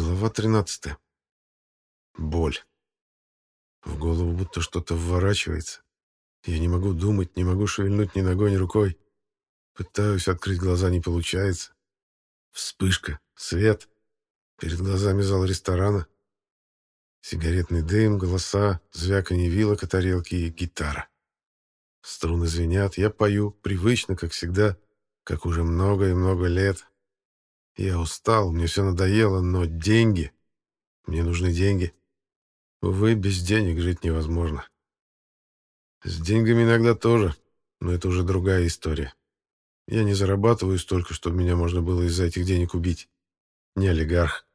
Глава 13. Боль. В голову будто что-то вворачивается. Я не могу думать, не могу шевельнуть ни ногой, ни рукой. Пытаюсь открыть глаза, не получается. Вспышка, свет. Перед глазами зал ресторана. Сигаретный дым, голоса, звяканье вилок о тарелке и гитара. Струны звенят, я пою, привычно, как всегда, как уже много и много лет, я устал, мне все надоело, но деньги... Мне нужны деньги. Увы, без денег жить невозможно. С деньгами иногда тоже, но это уже другая история. Я не зарабатываю столько, чтобы меня можно было из-за этих денег убить. Не олигарх.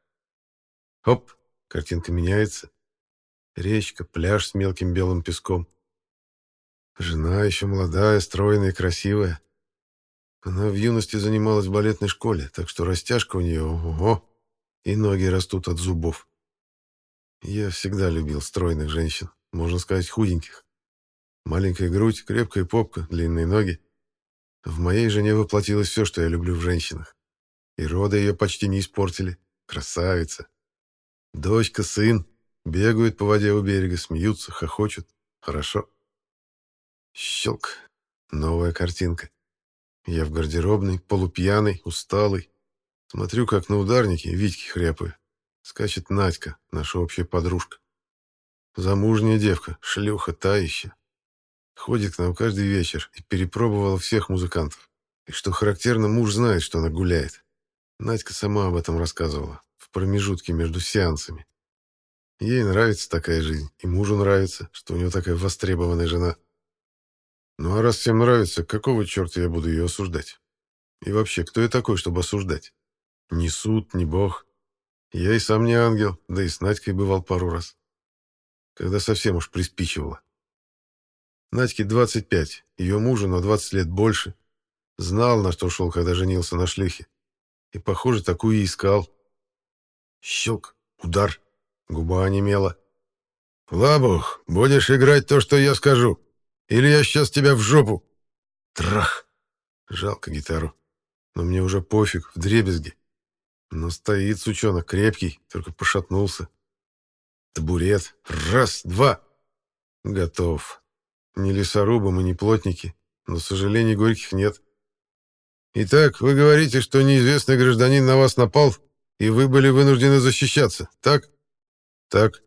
Хоп, картинка меняется. Речка, пляж с мелким белым песком. Жена еще молодая, стройная красивая. Она в юности занималась в балетной школе, так что растяжка у нее ого, и ноги растут от зубов. Я всегда любил стройных женщин, можно сказать, худеньких. Маленькая грудь, крепкая попка, длинные ноги. В моей жене воплотилось все, что я люблю в женщинах. И роды ее почти не испортили. Красавица. Дочка, сын. Бегают по воде у берега, смеются, хохочут. Хорошо. Щелк. Новая картинка. Я в гардеробной, полупьяный, усталый. Смотрю, как на ударнике Витьки хряпаю. Скачет Надька, наша общая подружка. Замужняя девка, шлюха, таища. Ходит к нам каждый вечер и перепробовала всех музыкантов. И что характерно, муж знает, что она гуляет. Надька сама об этом рассказывала, в промежутке между сеансами. Ей нравится такая жизнь, и мужу нравится, что у него такая востребованная жена. Ну а раз всем нравится, какого черта я буду ее осуждать? И вообще, кто я такой, чтобы осуждать? Ни суд, ни бог. Я и сам не ангел, да и с Надькой бывал пару раз. Когда совсем уж приспичивало. Надьке 25, ее мужу на 20 лет больше. Знал, на что шел, когда женился на шлюхе. И, похоже, такую и искал. Щелк, удар, губа онемела. «Лабух, будешь играть то, что я скажу», или я сейчас тебя в жопу!» Трах! Жалко гитару. Но мне уже пофиг, в дребезги. Но стоит сучонок крепкий, только пошатнулся. Табурет. Раз, два. Готов. Не лесорубы мы, не плотники, но сожалений горьких нет. Итак, вы говорите, что неизвестный гражданин на вас напал, и вы были вынуждены защищаться, так? Так.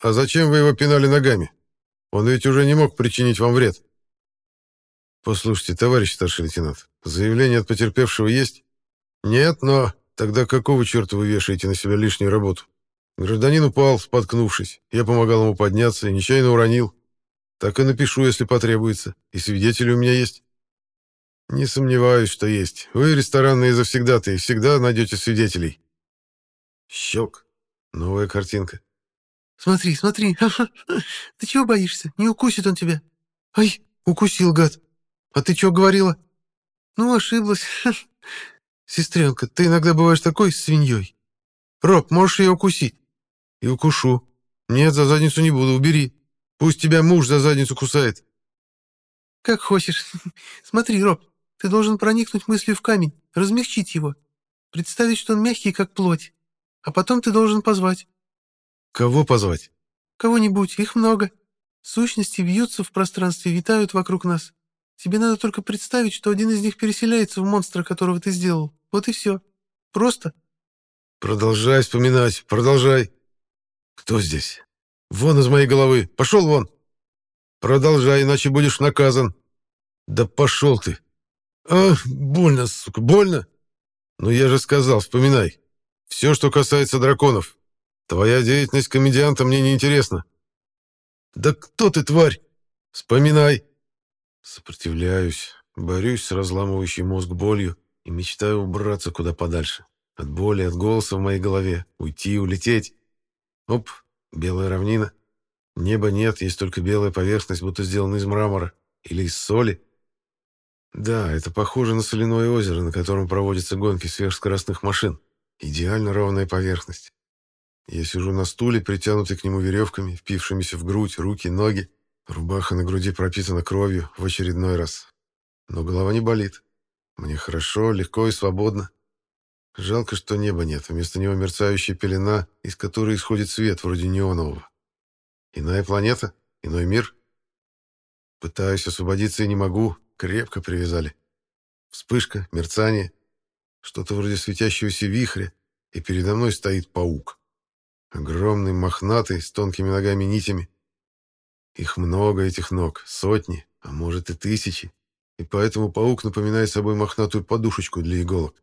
А зачем вы его пинали ногами? Он ведь уже не мог причинить вам вред. Послушайте, товарищ старший лейтенант, заявление от потерпевшего есть? Нет, но тогда какого черта вы вешаете на себя лишнюю работу? Гражданин упал, споткнувшись. Я помогал ему подняться и нечаянно уронил. Так и напишу, если потребуется. И свидетели у меня есть. Не сомневаюсь, что есть. Вы, ресторанные завсегдатые, всегда найдете свидетелей. Щелк. Новая картинка. Смотри, смотри. Ты чего боишься? Не укусит он тебя. Ай, укусил, гад. А ты что говорила? Ну, ошиблась. Сестренка, ты иногда бываешь такой свиньей. Роб, можешь ее укусить? И укушу. Нет, за задницу не буду, убери. Пусть тебя муж за задницу кусает. Как хочешь. Смотри, Роб, ты должен проникнуть мыслью в камень, размягчить его, представить, что он мягкий, как плоть. А потом ты должен позвать. Кого позвать? Кого-нибудь, их много. Сущности вьются в пространстве, витают вокруг нас. Тебе надо только представить, что один из них переселяется в монстра, которого ты сделал. Вот и все. Просто. Продолжай вспоминать, продолжай. Кто здесь? Вон из моей головы. Пошел вон. Продолжай, иначе будешь наказан. Да пошел ты. Ах, больно, сука, больно. Ну я же сказал, вспоминай. Все, что касается драконов. Твоя деятельность комедианта мне не интересна. Да кто ты, тварь? Вспоминай. Сопротивляюсь, борюсь с разламывающей мозг болью и мечтаю убраться куда подальше. От боли, от голоса в моей голове. Уйти, улететь. Оп, белая равнина. Неба нет, есть только белая поверхность, будто сделана из мрамора. Или из соли. Да, это похоже на соляное озеро, на котором проводятся гонки сверхскоростных машин. Идеально ровная поверхность. Я сижу на стуле, притянутый к нему веревками, впившимися в грудь, руки, ноги. Рубаха на груди пропитана кровью в очередной раз. Но голова не болит. Мне хорошо, легко и свободно. Жалко, что неба нет, вместо него мерцающая пелена, из которой исходит свет, вроде неонового. Иная планета? Иной мир? Пытаюсь освободиться и не могу, крепко привязали. Вспышка, мерцание, что-то вроде светящегося вихря, и передо мной стоит паук. Огромный, мохнатый, с тонкими ногами-нитями. Их много, этих ног, сотни, а может и тысячи, и поэтому паук напоминает собой мохнатую подушечку для иголок.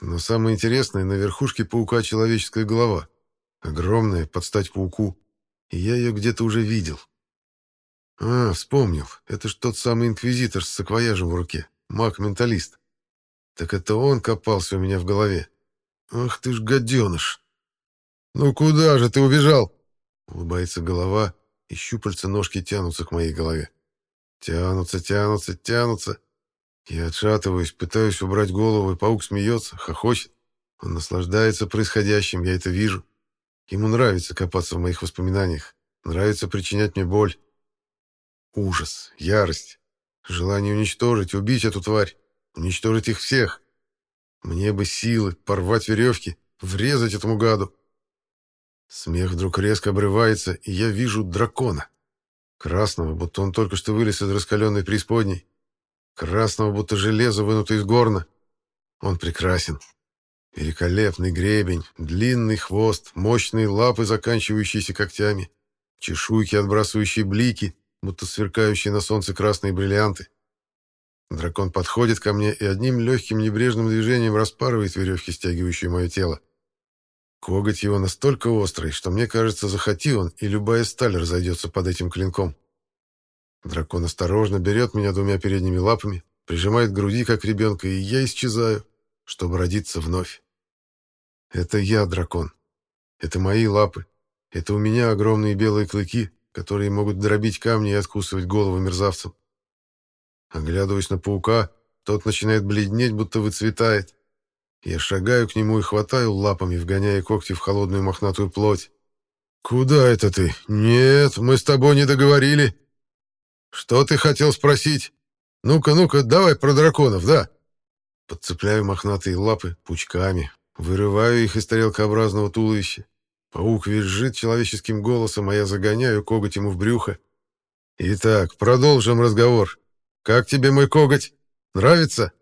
Но самое интересное, на верхушке паука человеческая голова. Огромная, под стать пауку. И я ее где-то уже видел. А, вспомнил. Это ж тот самый инквизитор с саквояжем в руке. Маг-менталист. Так это он копался у меня в голове. Ах ты ж гаденыш. Ну куда же ты убежал? Улыбается голова, и щупальца ножки тянутся к моей голове. Тянутся, тянутся, тянутся. Я отшатываюсь, пытаюсь убрать голову, и паук смеется, хохочет. Он наслаждается происходящим, я это вижу. Ему нравится копаться в моих воспоминаниях, нравится причинять мне боль. Ужас, ярость, желание уничтожить, убить эту тварь, уничтожить их всех. Мне бы силы порвать веревки, врезать этому гаду. Смех вдруг резко обрывается, и я вижу дракона. Красного, будто он только что вылез из раскаленной преисподней. Красного, будто железо, вынуто из горна. Он прекрасен. Великолепный гребень, длинный хвост, мощные лапы, заканчивающиеся когтями, чешуйки, отбрасывающие блики, будто сверкающие на солнце красные бриллианты. Дракон подходит ко мне и одним легким небрежным движением распарывает веревки, стягивающие мое тело. Коготь его настолько острый, что мне кажется, захоти он, и любая сталь разойдется под этим клинком. Дракон осторожно берет меня двумя передними лапами, прижимает к груди, как ребенка, и я исчезаю, чтобы родиться вновь. Это я дракон. Это мои лапы. Это у меня огромные белые клыки, которые могут дробить камни и откусывать голову мерзавцам. Оглядываясь на паука, тот начинает бледнеть, будто выцветает. Я шагаю к нему и хватаю лапами, вгоняя когти в холодную мохнатую плоть. «Куда это ты? Нет, мы с тобой не договорили!» «Что ты хотел спросить? Ну-ка, ну-ка, давай про драконов, да?» Подцепляю мохнатые лапы пучками, вырываю их из тарелкообразного туловища. Паук визжит человеческим голосом, а я загоняю коготь ему в брюхо. «Итак, продолжим разговор. Как тебе мой коготь? Нравится?»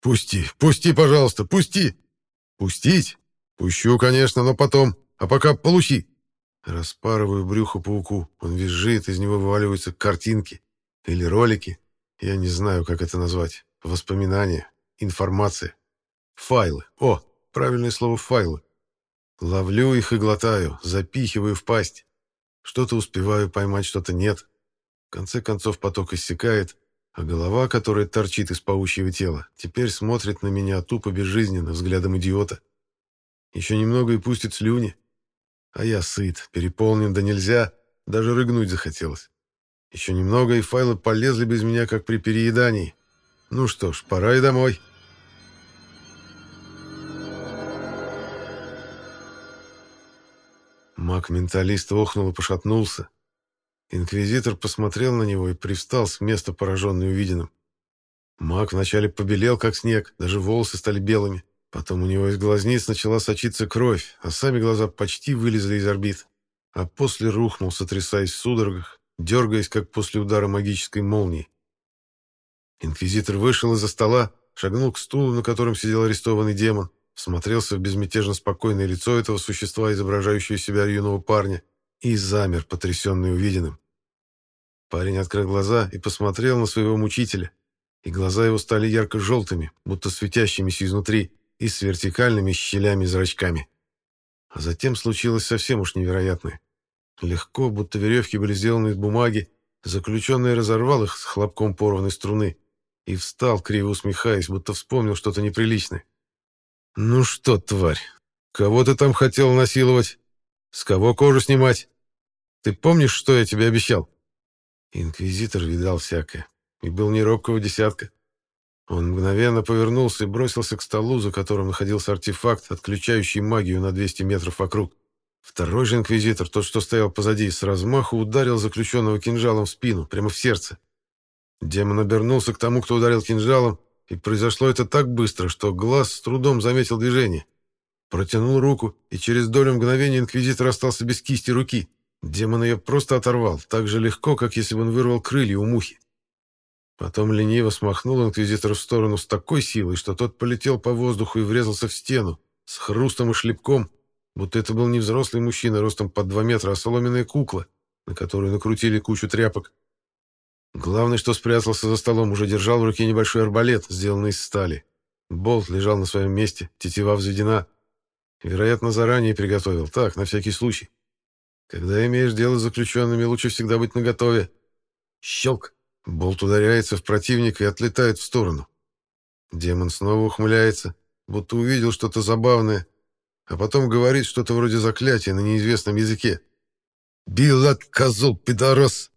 «Пусти, пусти, пожалуйста, пусти!» «Пустить? Пущу, конечно, но потом. А пока получи!» Распарываю брюхо пауку. Он визжит, из него вываливаются картинки. Или ролики. Я не знаю, как это назвать. Воспоминания. Информация. Файлы. О, правильное слово «файлы». Ловлю их и глотаю, запихиваю в пасть. Что-то успеваю поймать, что-то нет. В конце концов поток иссякает, а голова, которая торчит из паучьего тела, теперь смотрит на меня тупо безжизненно, взглядом идиота. Еще немного и пустит слюни. А я сыт, переполнен да нельзя, даже рыгнуть захотелось. Еще немного, и файлы полезли без меня, как при переедании. Ну что ж, пора и домой. Маг-менталист охнул и пошатнулся. Инквизитор посмотрел на него и привстал с места, пораженный увиденным. Маг вначале побелел, как снег, даже волосы стали белыми. Потом у него из глазниц начала сочиться кровь, а сами глаза почти вылезли из орбит. А после рухнул, сотрясаясь в судорогах, дергаясь, как после удара магической молнии. Инквизитор вышел из-за стола, шагнул к стулу, на котором сидел арестованный демон, смотрелся в безмятежно спокойное лицо этого существа, изображающего себя юного парня, и замер, потрясенный увиденным. Парень открыл глаза и посмотрел на своего мучителя, и глаза его стали ярко-желтыми, будто светящимися изнутри, и с вертикальными щелями-зрачками. А затем случилось совсем уж невероятное. Легко, будто веревки были сделаны из бумаги, заключенный разорвал их с хлопком порванной струны и встал, криво усмехаясь, будто вспомнил что-то неприличное. «Ну что, тварь, кого ты там хотел насиловать? С кого кожу снимать? Ты помнишь, что я тебе обещал?» Инквизитор видал всякое и был не робкого десятка. Он мгновенно повернулся и бросился к столу, за которым находился артефакт, отключающий магию на 200 метров вокруг. Второй же инквизитор, тот, что стоял позади, с размаху ударил заключенного кинжалом в спину, прямо в сердце. Демон обернулся к тому, кто ударил кинжалом, И произошло это так быстро, что глаз с трудом заметил движение. Протянул руку, и через долю мгновения инквизитор остался без кисти руки. Демон ее просто оторвал, так же легко, как если бы он вырвал крылья у мухи. Потом лениво смахнул инквизитора в сторону с такой силой, что тот полетел по воздуху и врезался в стену, с хрустом и шлепком, будто это был не взрослый мужчина ростом под два метра, а соломенная кукла, на которую накрутили кучу тряпок. Главный, что спрятался за столом, уже держал в руке небольшой арбалет, сделанный из стали. Болт лежал на своем месте, тетива взведена. Вероятно, заранее приготовил. Так, на всякий случай. Когда имеешь дело с заключенными, лучше всегда быть наготове. Щелк! Болт ударяется в противника и отлетает в сторону. Демон снова ухмыляется, будто увидел что-то забавное, а потом говорит что-то вроде заклятия на неизвестном языке. «Билат, козел, пидорос!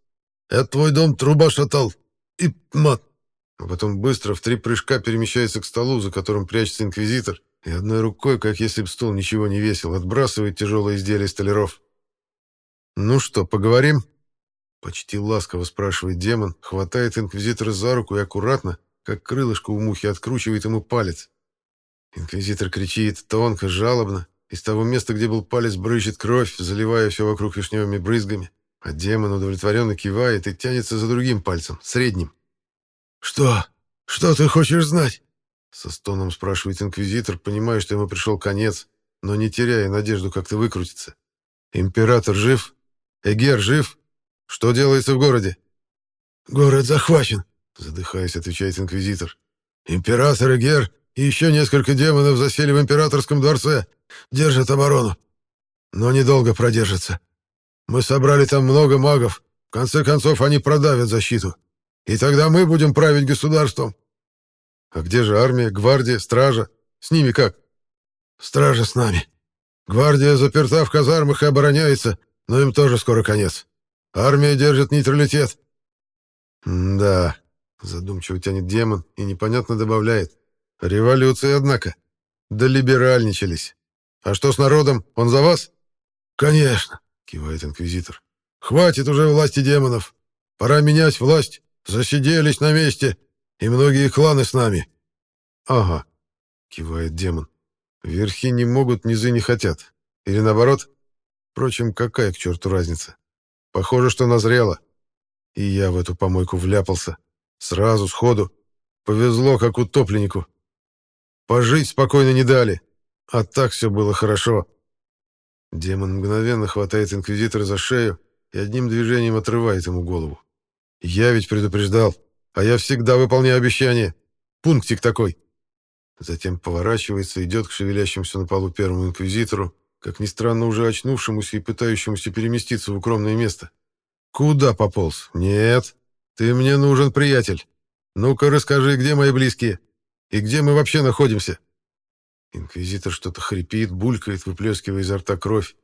Это твой дом труба шатал! И мат!» А потом быстро в три прыжка перемещается к столу, за которым прячется инквизитор, и одной рукой, как если бы стол ничего не весил, отбрасывает тяжелое изделие столяров. «Ну что, поговорим?» Почти ласково спрашивает демон, хватает инквизитора за руку и аккуратно, как крылышко у мухи, откручивает ему палец. Инквизитор кричит тонко, жалобно. Из того места, где был палец, брызжет кровь, заливая все вокруг вишневыми брызгами. А демон удовлетворенно кивает и тянется за другим пальцем, средним. «Что? Что ты хочешь знать?» Со стоном спрашивает инквизитор, понимая, что ему пришел конец, но не теряя надежду как-то выкрутиться. «Император жив? Эгер жив? Что делается в городе?» «Город захвачен», — задыхаясь, отвечает инквизитор. «Император Эгер и еще несколько демонов засели в императорском дворце, держат оборону. Но недолго продержатся. Мы собрали там много магов. В конце концов, они продавят защиту. И тогда мы будем править государством. А где же армия, гвардия, стража? С ними как? Стража с нами. Гвардия заперта в казармах и обороняется, но им тоже скоро конец. Армия держит нейтралитет. да, задумчиво тянет демон и непонятно добавляет. Революция, однако. Да либеральничались. А что с народом? Он за вас? Конечно, кивает инквизитор. Хватит уже власти демонов. Пора менять власть. Засиделись на месте. И многие кланы с нами. Ага, кивает демон. Верхи не могут, низы не хотят. Или наоборот? Впрочем, какая к черту разница? Похоже, что назрело. И я в эту помойку вляпался. Сразу, сходу. Повезло, как утопленнику. Пожить спокойно не дали. А так все было хорошо. Демон мгновенно хватает инквизитора за шею и одним движением отрывает ему голову. Я ведь предупреждал, а я всегда выполняю обещания. Пунктик такой. Затем поворачивается, идет к шевелящемуся на полу первому инквизитору, как ни странно уже очнувшемуся и пытающемуся переместиться в укромное место. «Куда пополз? Нет. Ты мне нужен, приятель. Ну-ка расскажи, где мои близкие?» И где мы вообще находимся?» Инквизитор что-то хрипит, булькает, выплескивая изо рта кровь.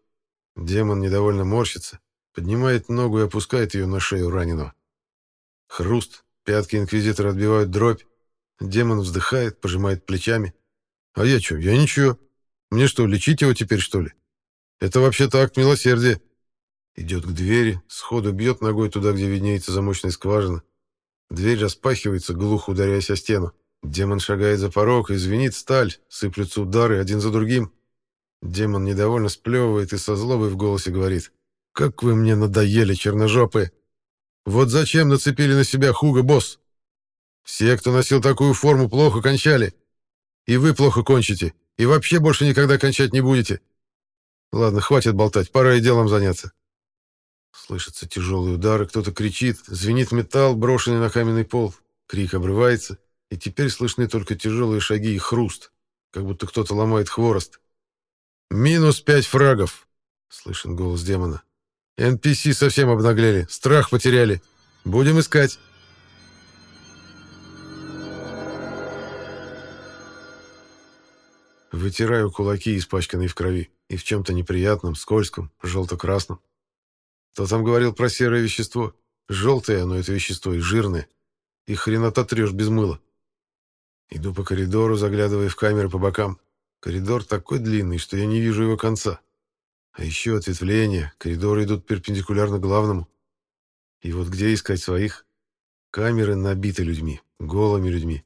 Демон недовольно морщится, поднимает ногу и опускает ее на шею раненого. Хруст, пятки инквизитора отбивают дробь. Демон вздыхает, пожимает плечами. «А я что? Я ничего. Мне что, лечить его теперь, что ли? Это вообще-то акт милосердия». Идет к двери, сходу бьет ногой туда, где виднеется замочная скважина. Дверь распахивается, глухо ударяясь о стену. Демон шагает за порог, и звенит сталь, сыплются удары один за другим. Демон недовольно сплевывает и со злобой в голосе говорит. «Как вы мне надоели, черножопые! Вот зачем нацепили на себя Хуга, босс? Все, кто носил такую форму, плохо кончали. И вы плохо кончите, и вообще больше никогда кончать не будете. Ладно, хватит болтать, пора и делом заняться». Слышатся тяжелые удары, кто-то кричит, звенит металл, брошенный на каменный пол. Крик обрывается, и теперь слышны только тяжелые шаги и хруст, как будто кто-то ломает хворост. «Минус пять фрагов!» — слышен голос демона. «NPC совсем обнаглели, страх потеряли. Будем искать!» Вытираю кулаки, испачканные в крови, и в чем-то неприятном, скользком, желто-красном. Кто там говорил про серое вещество? Желтое оно, это вещество, и жирное. И хренота трешь без мыла. Иду по коридору, заглядывая в камеры по бокам. Коридор такой длинный, что я не вижу его конца. А еще ответвления, коридоры идут перпендикулярно главному. И вот где искать своих? Камеры набиты людьми, голыми людьми.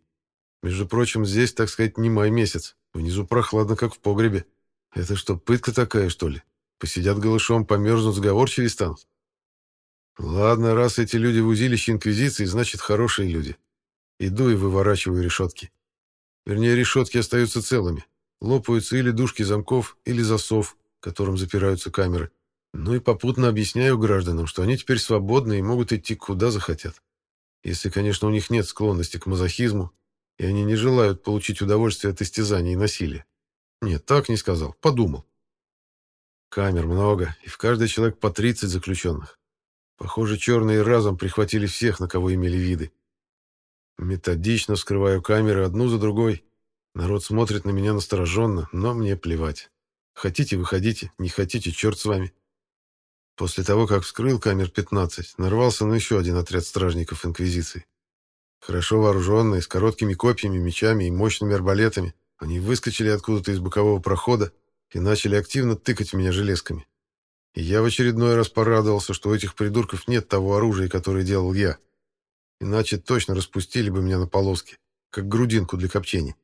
Между прочим, здесь, так сказать, не май месяц. Внизу прохладно, как в погребе. Это что, пытка такая, что ли? Посидят голышом, померзнут, сговорчивее станут? Ладно, раз эти люди в узилище Инквизиции, значит, хорошие люди. Иду и выворачиваю решетки. Вернее, решетки остаются целыми. Лопаются или дужки замков, или засов, которым запираются камеры. Ну и попутно объясняю гражданам, что они теперь свободны и могут идти куда захотят. Если, конечно, у них нет склонности к мазохизму, и они не желают получить удовольствие от истязаний и насилия. Нет, так не сказал, подумал. Камер много, и в каждой человек по 30 заключенных. Похоже, черные разом прихватили всех, на кого имели виды. Методично вскрываю камеры одну за другой. Народ смотрит на меня настороженно, но мне плевать. Хотите, выходите, не хотите, черт с вами. После того, как вскрыл камер 15, нарвался на еще один отряд стражников Инквизиции. Хорошо вооруженные, с короткими копьями, мечами и мощными арбалетами, они выскочили откуда-то из бокового прохода и начали активно тыкать в меня железками. И я в очередной раз порадовался, что у этих придурков нет того оружия, которое делал я. Иначе точно распустили бы меня на полоски, как грудинку для копчения.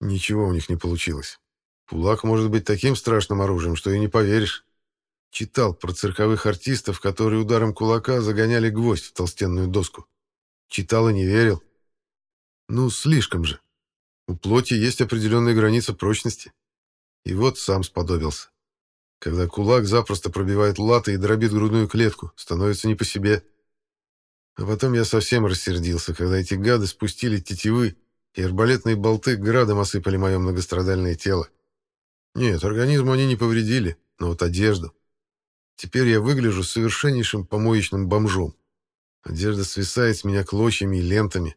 Ничего у них не получилось. Кулак может быть таким страшным оружием, что и не поверишь. Читал про цирковых артистов, которые ударом кулака загоняли гвоздь в толстенную доску. Читал и не верил. Ну, слишком же. У плоти есть определенная граница прочности. И вот сам сподобился. Когда кулак запросто пробивает латы и дробит грудную клетку, становится не по себе. А потом я совсем рассердился, когда эти гады спустили тетивы, и арбалетные болты градом осыпали мое многострадальное тело. Нет, организму они не повредили, но вот одежду. Теперь я выгляжу совершеннейшим помоечным бомжом. Одежда свисает с меня клочьями и лентами.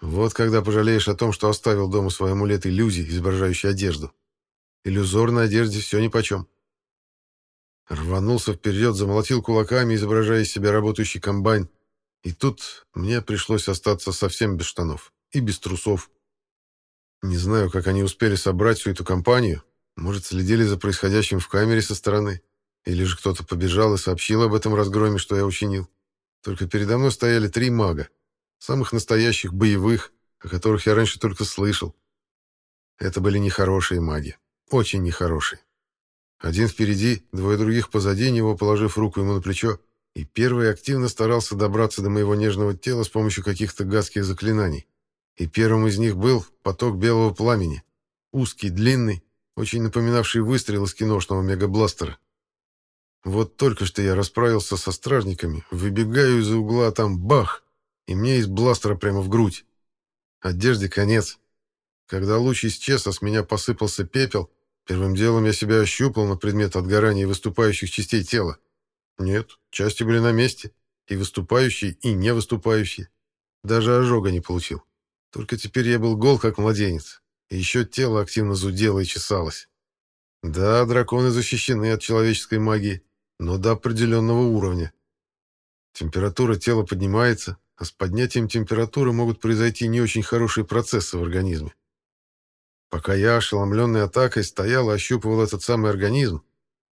Вот когда пожалеешь о том, что оставил дома свой амулет иллюзий, изображающий одежду. Иллюзорной одежде все нипочем. Рванулся вперед, замолотил кулаками, изображая из себя работающий комбайн. И тут мне пришлось остаться совсем без штанов и без трусов. Не знаю, как они успели собрать всю эту компанию. Может, следили за происходящим в камере со стороны. Или же кто-то побежал и сообщил об этом разгроме, что я учинил. Только передо мной стояли три мага. Самых настоящих, боевых, о которых я раньше только слышал. Это были нехорошие маги. Очень нехорошие. Один впереди, двое других позади него, положив руку ему на плечо, и первый активно старался добраться до моего нежного тела с помощью каких-то гадских заклинаний. И первым из них был поток белого пламени. Узкий, длинный, очень напоминавший выстрел из киношного мегабластера. Вот только что я расправился со стражниками, выбегаю из-за угла, а там бах, и мне из бластера прямо в грудь. Одежде конец. Когда луч исчез, а с меня посыпался пепел, Первым делом я себя ощупал на предмет отгорания выступающих частей тела. Нет, части были на месте, и выступающие, и не выступающие. Даже ожога не получил. Только теперь я был гол, как младенец, и еще тело активно зудело и чесалось. Да, драконы защищены от человеческой магии, но до определенного уровня. Температура тела поднимается, а с поднятием температуры могут произойти не очень хорошие процессы в организме. Пока я, ошеломленный атакой, стоял и ощупывал этот самый организм,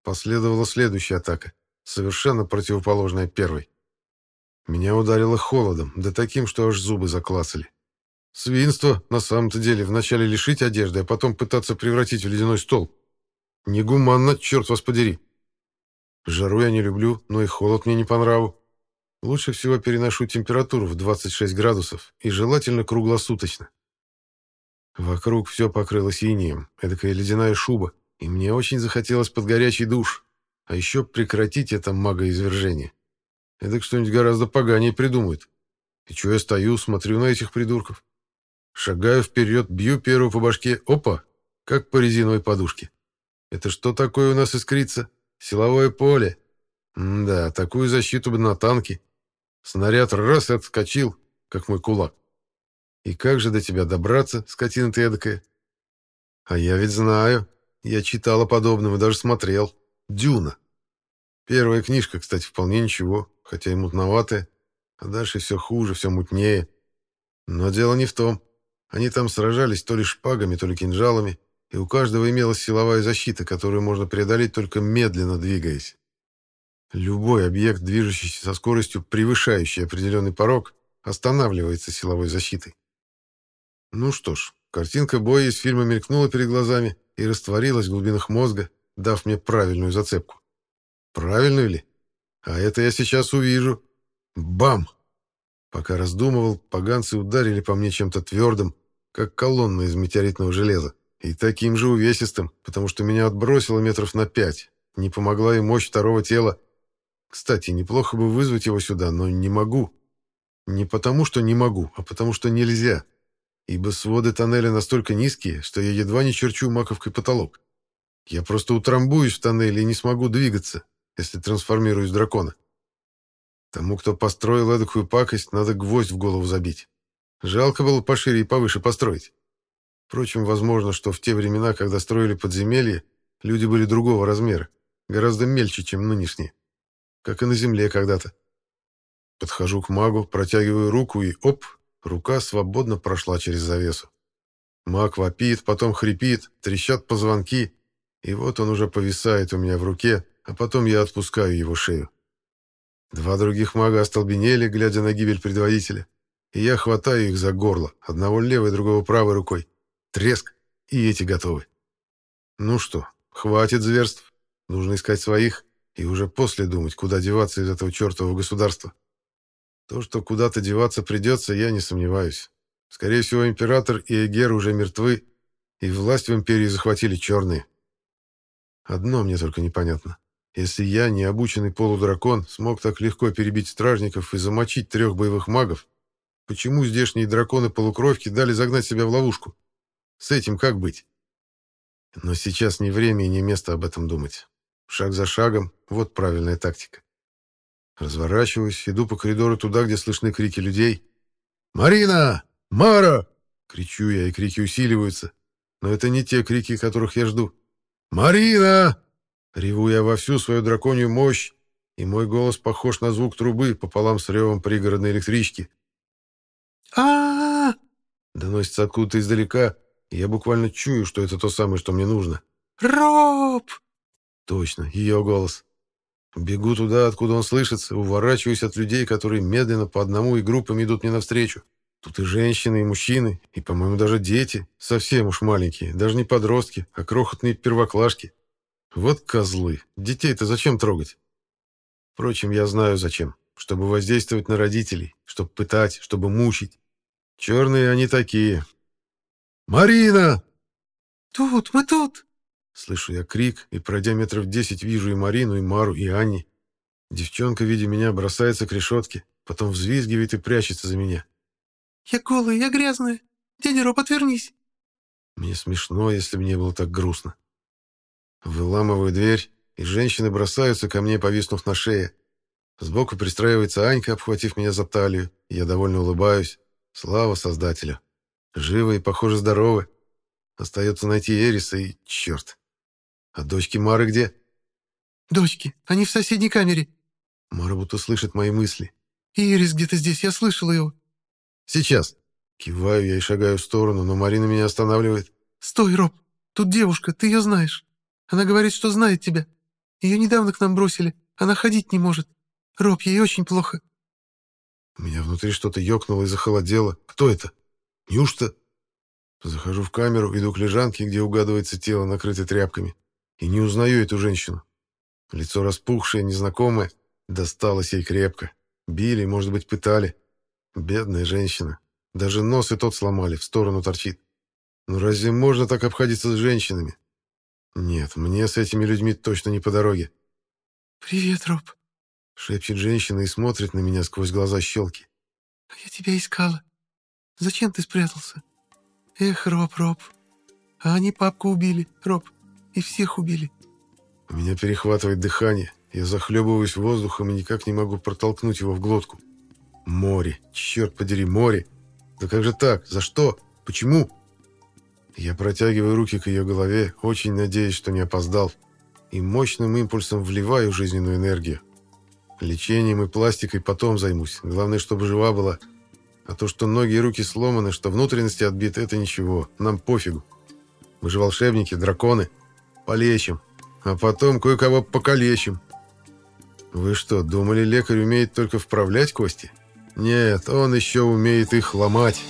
последовала следующая атака, совершенно противоположная первой. Меня ударило холодом, да таким, что аж зубы заклацали. Свинство, на самом-то деле, вначале лишить одежды, а потом пытаться превратить в ледяной стол. Негуманно, черт вас подери. Жару я не люблю, но и холод мне не по нраву. Лучше всего переношу температуру в 26 градусов и желательно круглосуточно. Вокруг все покрылось инием, эдакая ледяная шуба, и мне очень захотелось под горячий душ, а еще прекратить это магоизвержение. Эдак что-нибудь гораздо поганее придумают. И что я стою, смотрю на этих придурков? Шагаю вперед, бью первую по башке, опа, как по резиновой подушке. Это что такое у нас искрится? Силовое поле. М да, такую защиту бы на танке. Снаряд раз и отскочил, как мой кулак. И как же до тебя добраться, скотина ты эдакая? А я ведь знаю. Я читал о подобном и даже смотрел. Дюна. Первая книжка, кстати, вполне ничего, хотя и мутноватая. А дальше все хуже, все мутнее. Но дело не в том. Они там сражались то ли шпагами, то ли кинжалами, и у каждого имелась силовая защита, которую можно преодолеть только медленно двигаясь. Любой объект, движущийся со скоростью, превышающей определенный порог, останавливается силовой защитой. Ну что ж, картинка боя из фильма мелькнула перед глазами и растворилась в глубинах мозга, дав мне правильную зацепку. Правильную ли? А это я сейчас увижу. Бам! Пока раздумывал, поганцы ударили по мне чем-то твердым, как колонна из метеоритного железа, и таким же увесистым, потому что меня отбросило метров на пять. Не помогла и мощь второго тела. Кстати, неплохо бы вызвать его сюда, но не могу. Не потому, что не могу, а потому, что нельзя. Ибо своды тоннеля настолько низкие, что я едва не черчу маковкой потолок. Я просто утрамбуюсь в тоннеле и не смогу двигаться, если трансформируюсь в дракона. Тому, кто построил эдакую пакость, надо гвоздь в голову забить. Жалко было пошире и повыше построить. Впрочем, возможно, что в те времена, когда строили подземелье, люди были другого размера, гораздо мельче, чем нынешние. Как и на земле когда-то. Подхожу к магу, протягиваю руку и оп, рука свободно прошла через завесу. Маг вопит, потом хрипит, трещат позвонки, и вот он уже повисает у меня в руке, а потом я отпускаю его шею. Два других мага остолбенели, глядя на гибель предводителя, и я хватаю их за горло, одного левой, другого правой рукой. Треск, и эти готовы. Ну что, хватит зверств, нужно искать своих, и уже после думать, куда деваться из этого чертового государства. То, что куда-то деваться придется, я не сомневаюсь. Скорее всего, император и Эгер уже мертвы, и власть в империи захватили черные. Одно мне только непонятно. Если я, необученный полудракон, смог так легко перебить стражников и замочить трех боевых магов, почему здешние драконы-полукровки дали загнать себя в ловушку? С этим как быть? Но сейчас не время и не место об этом думать. Шаг за шагом — вот правильная тактика. Разворачиваюсь, иду по коридору туда, где слышны крики людей. «Марина! Мара!» — кричу я, и крики усиливаются. Но это не те крики, которых я жду. «Марина!» Реву я во всю свою драконью мощь, и мой голос похож на звук трубы пополам с ревом пригородной электрички. а Доносится откуда-то издалека, я буквально чую, что это то самое, что мне нужно. «Роб!» Точно, ее голос. Бегу туда, откуда он слышится, уворачиваюсь от людей, которые медленно по одному и группами идут мне навстречу. Тут и женщины, и мужчины, и, по-моему, даже дети, совсем уж маленькие, даже не подростки, а крохотные первоклашки. Вот козлы. Детей-то зачем трогать? Впрочем, я знаю зачем. Чтобы воздействовать на родителей, чтобы пытать, чтобы мучить. Черные они такие. «Марина!» «Тут, мы тут!» Слышу я крик, и, пройдя метров десять, вижу и Марину, и Мару, и Анни. Девчонка, видя меня, бросается к решетке, потом взвизгивает и прячется за меня. «Я голая, я грязная. Дядя Роб, отвернись!» Мне смешно, если бы не было так грустно. Выламываю дверь, и женщины бросаются ко мне, повиснув на шее. Сбоку пристраивается Анька, обхватив меня за талию, и я довольно улыбаюсь. Слава Создателю. Живы и, похоже, здоровы. Остается найти Эриса и... Черт. А дочки Мары где? Дочки, они в соседней камере. Мара будто слышит мои мысли. И Эрис где-то здесь, я слышала его. Сейчас. Киваю я и шагаю в сторону, но Марина меня останавливает. Стой, Роб, тут девушка, ты ее знаешь. Она говорит, что знает тебя. Ее недавно к нам бросили. Она ходить не может. Роб, ей очень плохо. У меня внутри что-то ёкнуло и захолодело. Кто это? Неужто... Захожу в камеру, иду к лежанке, где угадывается тело, накрытое тряпками. И не узнаю эту женщину. Лицо распухшее, незнакомое. Досталось ей крепко. Били, может быть, пытали. Бедная женщина. Даже нос и тот сломали, в сторону торчит. Ну разве можно так обходиться с женщинами? Нет, мне с этими людьми точно не по дороге. «Привет, Роб», — шепчет женщина и смотрит на меня сквозь глаза щелки. «А я тебя искала. Зачем ты спрятался? Эх, Роб, Роб. А они папку убили, Роб, и всех убили». У меня перехватывает дыхание. Я захлебываюсь воздухом и никак не могу протолкнуть его в глотку. Море, черт подери, море. Да как же так? За что? Почему? Я протягиваю руки к ее голове, очень надеясь, что не опоздал, и мощным импульсом вливаю жизненную энергию. Лечением и пластикой потом займусь, главное, чтобы жива была. А то, что ноги и руки сломаны, что внутренности отбиты, это ничего, нам пофигу. Мы же волшебники, драконы. Полечим, а потом кое-кого покалечим. Вы что, думали, лекарь умеет только вправлять кости? Нет, он еще умеет их ломать».